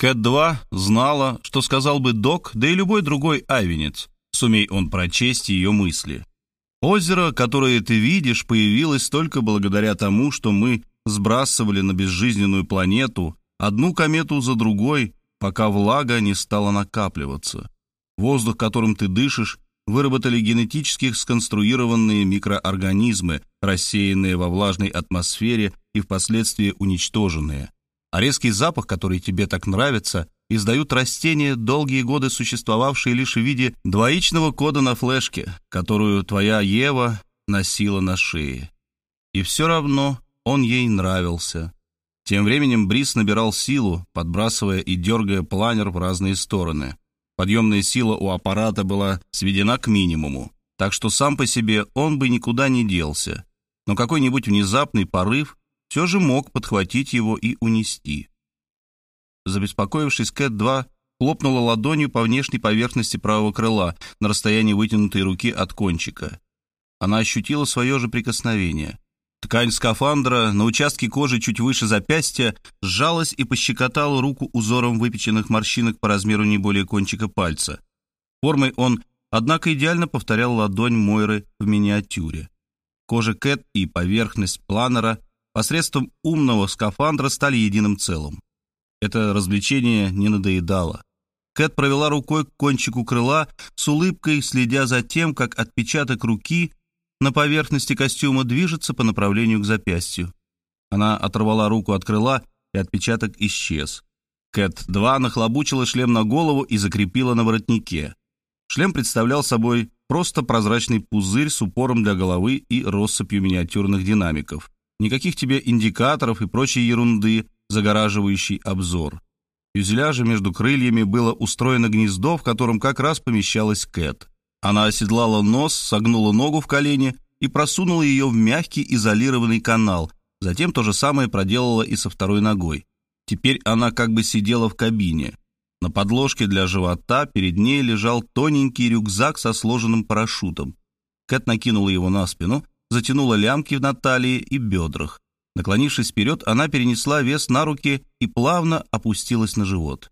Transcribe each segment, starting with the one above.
Кэт-2 знала, что сказал бы док, да и любой другой авенец, сумей он прочесть ее мысли. Озеро, которое ты видишь, появилось только благодаря тому, что мы сбрасывали на безжизненную планету одну комету за другой, пока влага не стала накапливаться. Воздух, которым ты дышишь, выработали генетически сконструированные микроорганизмы, рассеянные во влажной атмосфере и впоследствии уничтоженные. А резкий запах, который тебе так нравится, издают растения, долгие годы существовавшие лишь в виде двоичного кода на флешке, которую твоя Ева носила на шее. И все равно он ей нравился. Тем временем Брис набирал силу, подбрасывая и дергая планер в разные стороны. Подъемная сила у аппарата была сведена к минимуму, так что сам по себе он бы никуда не делся. Но какой-нибудь внезапный порыв все же мог подхватить его и унести. Забеспокоившись, Кэт-2 хлопнула ладонью по внешней поверхности правого крыла на расстоянии вытянутой руки от кончика. Она ощутила свое же прикосновение. Ткань скафандра на участке кожи чуть выше запястья сжалась и пощекотала руку узором выпеченных морщинок по размеру не более кончика пальца. Формой он, однако, идеально повторял ладонь Мойры в миниатюре. Кожа Кэт и поверхность планера посредством умного скафандра стали единым целым. Это развлечение не надоедало. Кэт провела рукой к кончику крыла, с улыбкой следя за тем, как отпечаток руки на поверхности костюма движется по направлению к запястью. Она оторвала руку от крыла, и отпечаток исчез. Кэт-2 нахлобучила шлем на голову и закрепила на воротнике. Шлем представлял собой просто прозрачный пузырь с упором для головы и россыпью миниатюрных динамиков. Никаких тебе индикаторов и прочей ерунды, загораживающей обзор. В фюзеляже между крыльями было устроено гнездо, в котором как раз помещалась Кэт. Она оседлала нос, согнула ногу в колене и просунула ее в мягкий изолированный канал. Затем то же самое проделала и со второй ногой. Теперь она как бы сидела в кабине. На подложке для живота перед ней лежал тоненький рюкзак со сложенным парашютом. Кэт накинула его на спину, затянула лямки на талии и бедрах. Наклонившись вперед, она перенесла вес на руки и плавно опустилась на живот.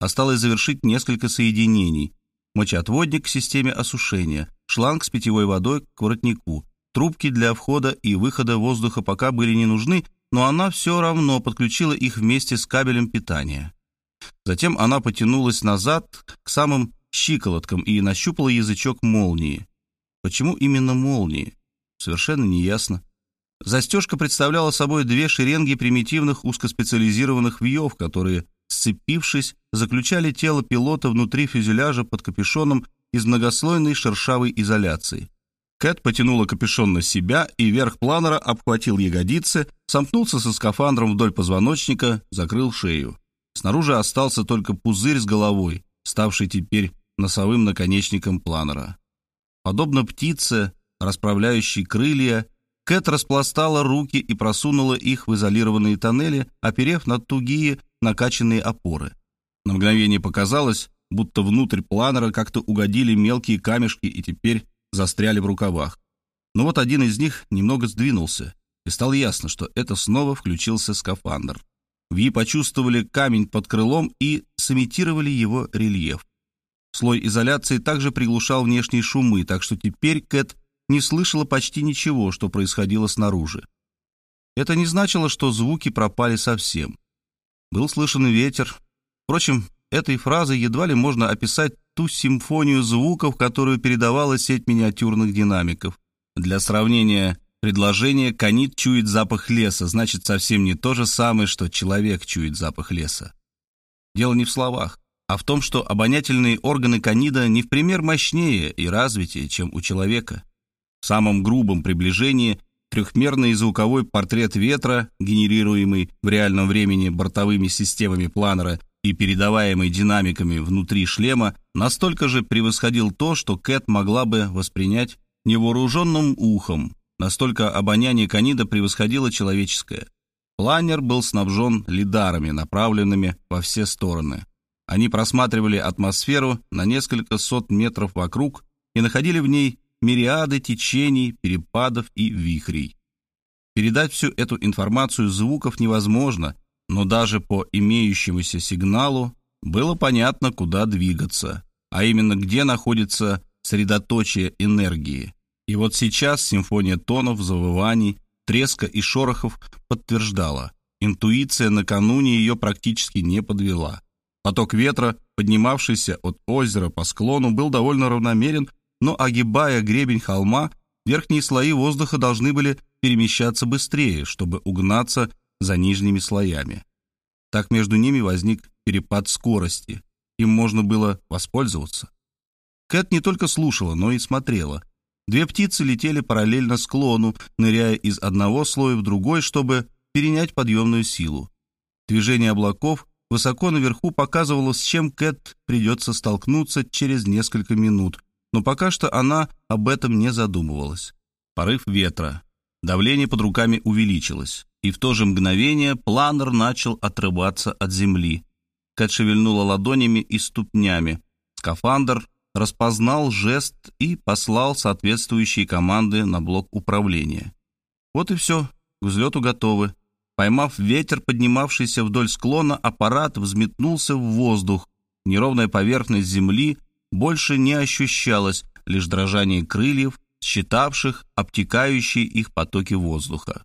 Осталось завершить несколько соединений. Мочеотводник к системе осушения, шланг с питьевой водой к воротнику. Трубки для входа и выхода воздуха пока были не нужны, но она все равно подключила их вместе с кабелем питания. Затем она потянулась назад к самым щиколоткам и нащупала язычок молнии. Почему именно молнии? Совершенно неясно. Застежка представляла собой две шеренги примитивных узкоспециализированных вьев, которые, сцепившись, заключали тело пилота внутри фюзеляжа под капюшоном из многослойной шершавой изоляции. Кэт потянула капюшон на себя, и верх планера обхватил ягодицы, сомкнулся со скафандром вдоль позвоночника, закрыл шею. Снаружи остался только пузырь с головой, ставший теперь носовым наконечником планера. Подобно птице, расправляющей крылья, Кэт распластала руки и просунула их в изолированные тоннели, оперев на тугие накачанные опоры. На мгновение показалось, будто внутрь планера как-то угодили мелкие камешки и теперь застряли в рукавах. Но вот один из них немного сдвинулся, и стало ясно, что это снова включился скафандр. Ви почувствовали камень под крылом и сымитировали его рельеф. Слой изоляции также приглушал внешние шумы, так что теперь Кэт не слышала почти ничего, что происходило снаружи. Это не значило, что звуки пропали совсем. Был слышен ветер. Впрочем, этой фразой едва ли можно описать ту симфонию звуков, которую передавала сеть миниатюрных динамиков. Для сравнения, предложение «канит чует запах леса» значит совсем не то же самое, что «человек чует запах леса». Дело не в словах, а в том, что обонятельные органы канида не в пример мощнее и развитее, чем у человека. В самом грубом приближении трехмерный звуковой портрет ветра, генерируемый в реальном времени бортовыми системами планера и передаваемый динамиками внутри шлема, настолько же превосходил то, что Кэт могла бы воспринять невооруженным ухом. Настолько обоняние Канида превосходило человеческое. Планер был снабжен лидарами, направленными во все стороны. Они просматривали атмосферу на несколько сот метров вокруг и находили в ней мириады течений, перепадов и вихрей. Передать всю эту информацию звуков невозможно, но даже по имеющемуся сигналу было понятно, куда двигаться, а именно где находится средоточие энергии. И вот сейчас симфония тонов, завываний, треска и шорохов подтверждала. Интуиция накануне ее практически не подвела. Поток ветра, поднимавшийся от озера по склону, был довольно равномерен, но, огибая гребень холма, верхние слои воздуха должны были перемещаться быстрее, чтобы угнаться за нижними слоями. Так между ними возник перепад скорости. Им можно было воспользоваться. Кэт не только слушала, но и смотрела. Две птицы летели параллельно склону, ныряя из одного слоя в другой, чтобы перенять подъемную силу. Движение облаков высоко наверху показывало, с чем Кэт придется столкнуться через несколько минут, но пока что она об этом не задумывалась. Порыв ветра. Давление под руками увеличилось, и в то же мгновение планер начал отрываться от земли. Кэт шевельнула ладонями и ступнями. Скафандр распознал жест и послал соответствующие команды на блок управления. Вот и все, к взлету готовы. Поймав ветер, поднимавшийся вдоль склона, аппарат взметнулся в воздух. Неровная поверхность земли больше не ощущалась, лишь дрожание крыльев, считавших обтекающие их потоки воздуха.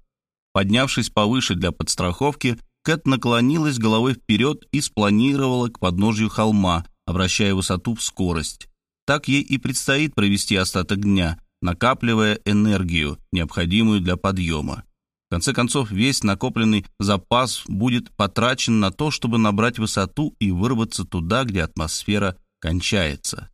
Поднявшись повыше для подстраховки, Кэт наклонилась головой вперед и спланировала к подножью холма, обращая высоту в скорость. Так ей и предстоит провести остаток дня, накапливая энергию, необходимую для подъема. В конце концов, весь накопленный запас будет потрачен на то, чтобы набрать высоту и вырваться туда, где атмосфера кончается.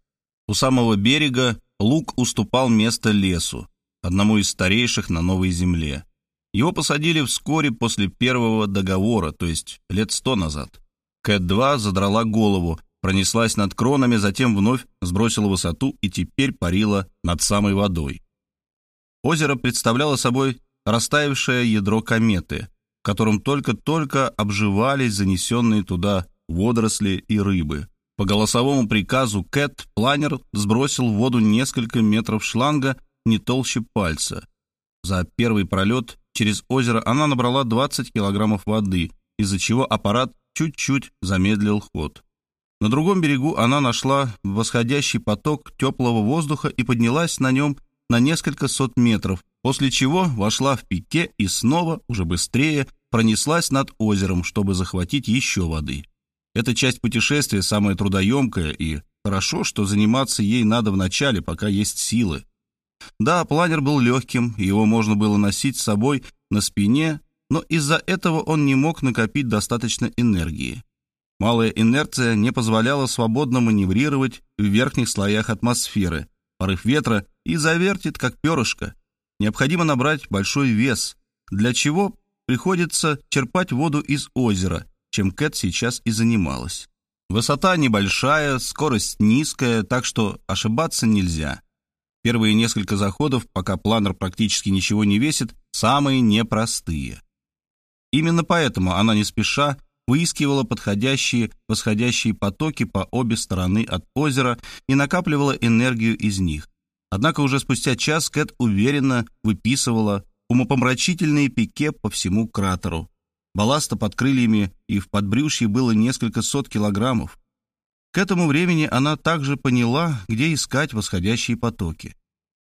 У самого берега луг уступал место лесу, одному из старейших на Новой Земле. Его посадили вскоре после первого договора, то есть лет сто назад. Кэт-2 задрала голову, пронеслась над кронами, затем вновь сбросила высоту и теперь парила над самой водой. Озеро представляло собой растаявшее ядро кометы, в котором только-только обживались занесенные туда водоросли и рыбы. По голосовому приказу Кэт планер сбросил в воду несколько метров шланга не толще пальца. За первый пролет через озеро она набрала 20 килограммов воды, из-за чего аппарат чуть-чуть замедлил ход. На другом берегу она нашла восходящий поток теплого воздуха и поднялась на нем на несколько сот метров, после чего вошла в пике и снова, уже быстрее, пронеслась над озером, чтобы захватить еще воды. Эта часть путешествия самая трудоемкая, и хорошо, что заниматься ей надо вначале, пока есть силы. Да, планер был легким, его можно было носить с собой на спине, но из-за этого он не мог накопить достаточно энергии. Малая инерция не позволяла свободно маневрировать в верхних слоях атмосферы. Порыв ветра и завертит, как перышко. Необходимо набрать большой вес, для чего приходится черпать воду из озера, чем Кэт сейчас и занималась. Высота небольшая, скорость низкая, так что ошибаться нельзя. Первые несколько заходов, пока планер практически ничего не весит, самые непростые. Именно поэтому она не спеша выискивала подходящие восходящие потоки по обе стороны от озера и накапливала энергию из них. Однако уже спустя час Кэт уверенно выписывала умопомрачительные пике по всему кратеру. Балласта под крыльями и в подбрюшье было несколько сот килограммов. К этому времени она также поняла, где искать восходящие потоки.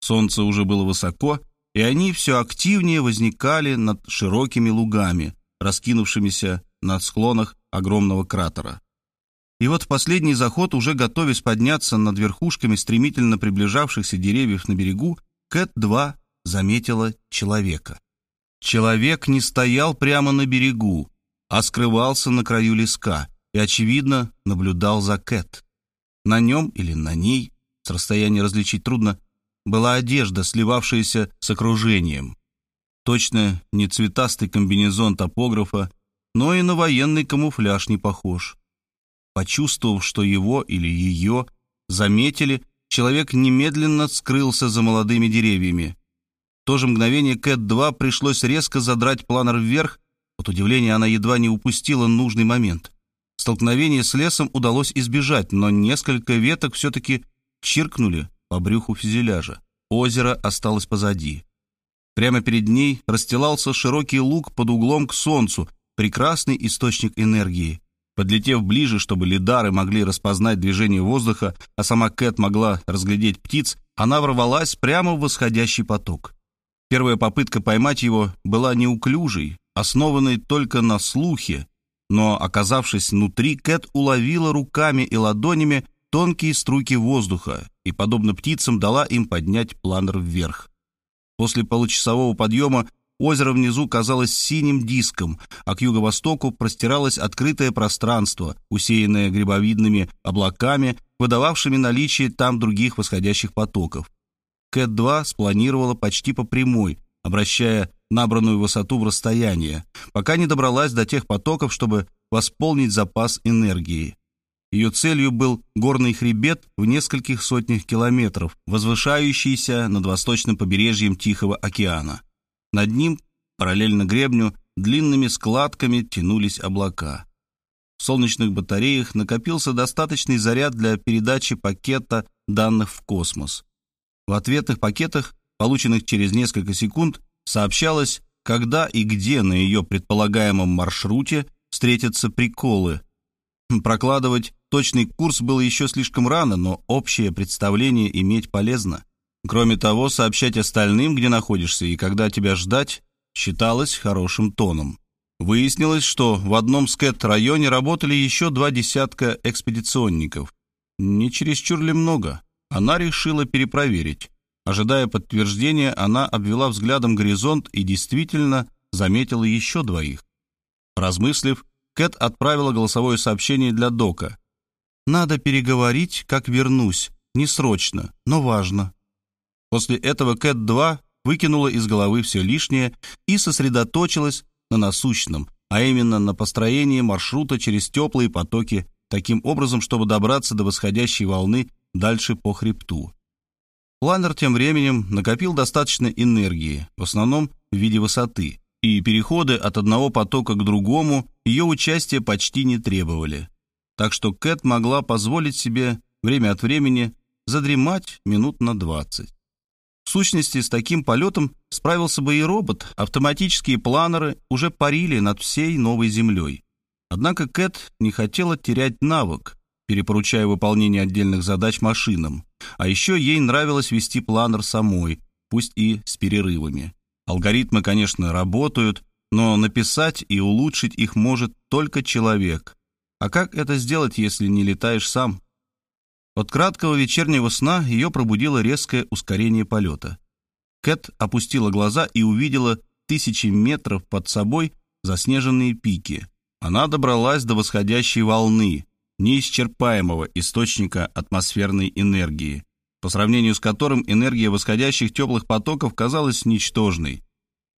Солнце уже было высоко, и они все активнее возникали над широкими лугами, раскинувшимися на склонах огромного кратера. И вот в последний заход, уже готовясь подняться над верхушками стремительно приближавшихся деревьев на берегу, Кэт-2 заметила человека. Человек не стоял прямо на берегу, а скрывался на краю леска и, очевидно, наблюдал за Кэт. На нем или на ней, с расстояния различить трудно, была одежда, сливавшаяся с окружением. Точно не цветастый комбинезон топографа но и на военный камуфляж не похож. Почувствовав, что его или ее заметили, человек немедленно скрылся за молодыми деревьями. То же мгновение Кэт-2 пришлось резко задрать планер вверх, от удивления она едва не упустила нужный момент. Столкновение с лесом удалось избежать, но несколько веток все-таки чиркнули по брюху фюзеляжа. Озеро осталось позади. Прямо перед ней расстилался широкий луг под углом к солнцу, прекрасный источник энергии. Подлетев ближе, чтобы лидары могли распознать движение воздуха, а сама Кэт могла разглядеть птиц, она ворвалась прямо в восходящий поток. Первая попытка поймать его была неуклюжей, основанной только на слухе, но, оказавшись внутри, Кэт уловила руками и ладонями тонкие струйки воздуха и, подобно птицам, дала им поднять планер вверх. После получасового подъема озеро внизу казалось синим диском, а к юго-востоку простиралось открытое пространство, усеянное грибовидными облаками, выдававшими наличие там других восходящих потоков. Кэт-2 спланировала почти по прямой, обращая набранную высоту в расстояние, пока не добралась до тех потоков, чтобы восполнить запас энергии. Ее целью был горный хребет в нескольких сотнях километров, возвышающийся над восточным побережьем Тихого океана. Над ним, параллельно гребню, длинными складками тянулись облака. В солнечных батареях накопился достаточный заряд для передачи пакета данных в космос. В ответных пакетах, полученных через несколько секунд, сообщалось, когда и где на ее предполагаемом маршруте встретятся приколы. Прокладывать точный курс было еще слишком рано, но общее представление иметь полезно. Кроме того, сообщать остальным, где находишься и когда тебя ждать, считалось хорошим тоном. Выяснилось, что в одном скэт-районе работали еще два десятка экспедиционников. Не чересчур ли много? Она решила перепроверить. Ожидая подтверждения, она обвела взглядом горизонт и действительно заметила еще двоих. Размыслив, Кэт отправила голосовое сообщение для Дока. «Надо переговорить, как вернусь. Не срочно, но важно». После этого Кэт-2 выкинула из головы все лишнее и сосредоточилась на насущном, а именно на построении маршрута через теплые потоки таким образом, чтобы добраться до восходящей волны дальше по хребту. Планер тем временем накопил достаточно энергии, в основном в виде высоты, и переходы от одного потока к другому ее участия почти не требовали. Так что Кэт могла позволить себе время от времени задремать минут на 20. В сущности, с таким полетом справился бы и робот. Автоматические планеры уже парили над всей новой землей. Однако Кэт не хотела терять навык, перепоручая выполнение отдельных задач машинам. А еще ей нравилось вести планер самой, пусть и с перерывами. Алгоритмы, конечно, работают, но написать и улучшить их может только человек. А как это сделать, если не летаешь сам? От краткого вечернего сна ее пробудило резкое ускорение полета. Кэт опустила глаза и увидела тысячи метров под собой заснеженные пики. Она добралась до восходящей волны, неисчерпаемого источника атмосферной энергии, по сравнению с которым энергия восходящих теплых потоков казалась ничтожной.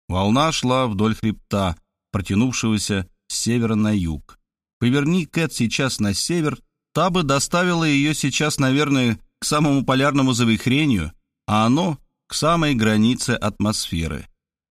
Волна шла вдоль хребта, протянувшегося с севера на юг. Поверни Кэт сейчас на север, та бы доставила ее сейчас, наверное, к самому полярному завихрению, а оно — к самой границе атмосферы.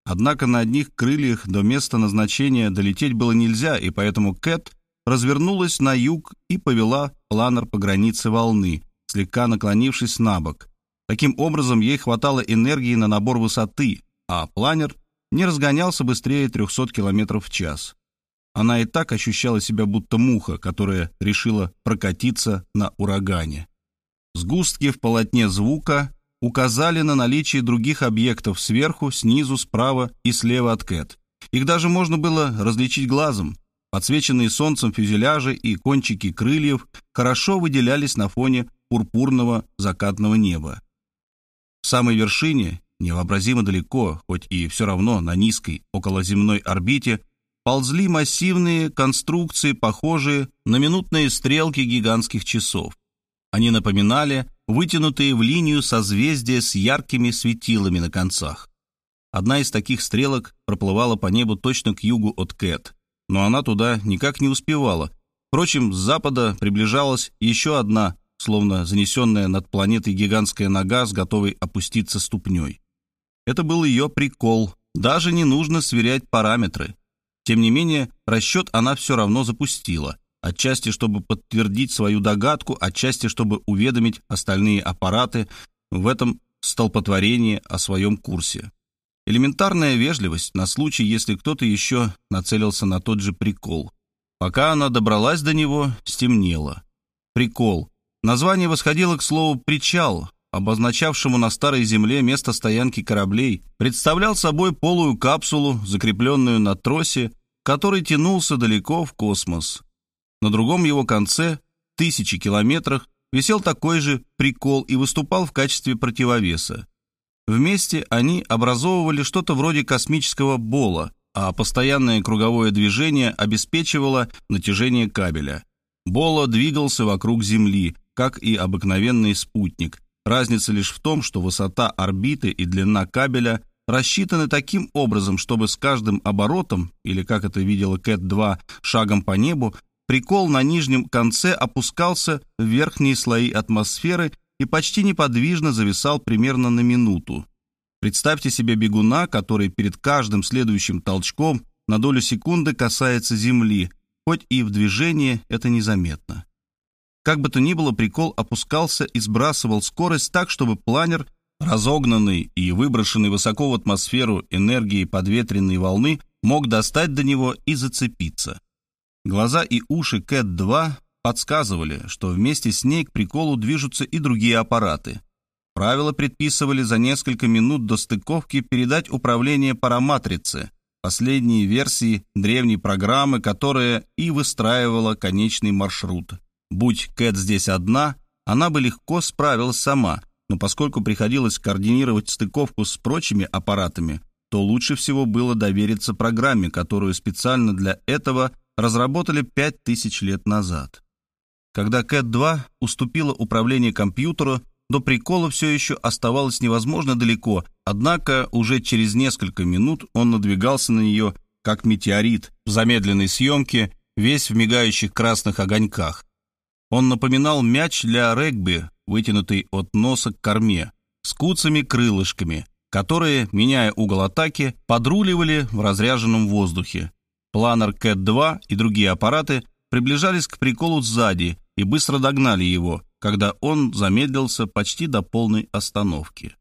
Однако на одних крыльях до места назначения долететь было нельзя, и поэтому Кэт развернулась на юг и повела планер по границе волны, слегка наклонившись на бок. Таким образом, ей хватало энергии на набор высоты, а планер не разгонялся быстрее 300 км в час. Она и так ощущала себя будто муха, которая решила прокатиться на урагане. Сгустки в полотне звука указали на наличие других объектов сверху, снизу, справа и слева от Кэт. Их даже можно было различить глазом. Подсвеченные солнцем фюзеляжи и кончики крыльев хорошо выделялись на фоне пурпурного закатного неба. В самой вершине, невообразимо далеко, хоть и все равно на низкой околоземной орбите, ползли массивные конструкции, похожие на минутные стрелки гигантских часов. Они напоминали вытянутые в линию созвездия с яркими светилами на концах. Одна из таких стрелок проплывала по небу точно к югу от Кэт но она туда никак не успевала. Впрочем, с запада приближалась еще одна, словно занесенная над планетой гигантская нога с готовой опуститься ступней. Это был ее прикол, даже не нужно сверять параметры. Тем не менее, расчет она все равно запустила, отчасти чтобы подтвердить свою догадку, отчасти чтобы уведомить остальные аппараты в этом столпотворении о своем курсе. Элементарная вежливость на случай, если кто-то еще нацелился на тот же прикол. Пока она добралась до него, стемнело. Прикол. Название восходило к слову «причал», обозначавшему на Старой Земле место стоянки кораблей, представлял собой полую капсулу, закрепленную на тросе, который тянулся далеко в космос. На другом его конце, тысячи километрах, висел такой же прикол и выступал в качестве противовеса. Вместе они образовывали что-то вроде космического бола, а постоянное круговое движение обеспечивало натяжение кабеля. Бола двигался вокруг Земли, как и обыкновенный спутник. Разница лишь в том, что высота орбиты и длина кабеля рассчитаны таким образом, чтобы с каждым оборотом, или как это видела Кэт-2, шагом по небу, прикол на нижнем конце опускался в верхние слои атмосферы и почти неподвижно зависал примерно на минуту. Представьте себе бегуна, который перед каждым следующим толчком на долю секунды касается земли, хоть и в движении это незаметно. Как бы то ни было, прикол опускался и сбрасывал скорость так, чтобы планер, разогнанный и выброшенный высоко в атмосферу энергией подветренной волны, мог достать до него и зацепиться. Глаза и уши Кэт-2 подсказывали, что вместе с ней к приколу движутся и другие аппараты. Правила предписывали за несколько минут до стыковки передать управление параматрице, последней версии древней программы, которая и выстраивала конечный маршрут. Будь Кэт здесь одна, она бы легко справилась сама, но поскольку приходилось координировать стыковку с прочими аппаратами, то лучше всего было довериться программе, которую специально для этого разработали 5000 лет назад. Когда Кэт-2 уступила управление компьютеру, до прикола все еще оставалось невозможно далеко, однако уже через несколько минут он надвигался на нее, как метеорит в замедленной съемке, весь в мигающих красных огоньках. Он напоминал мяч для регби, вытянутый от носа к корме, с куцами-крылышками, которые, меняя угол атаки, подруливали в разряженном воздухе. Планер Кэт-2 и другие аппараты приближались к приколу сзади, и быстро догнали его, когда он замедлился почти до полной остановки.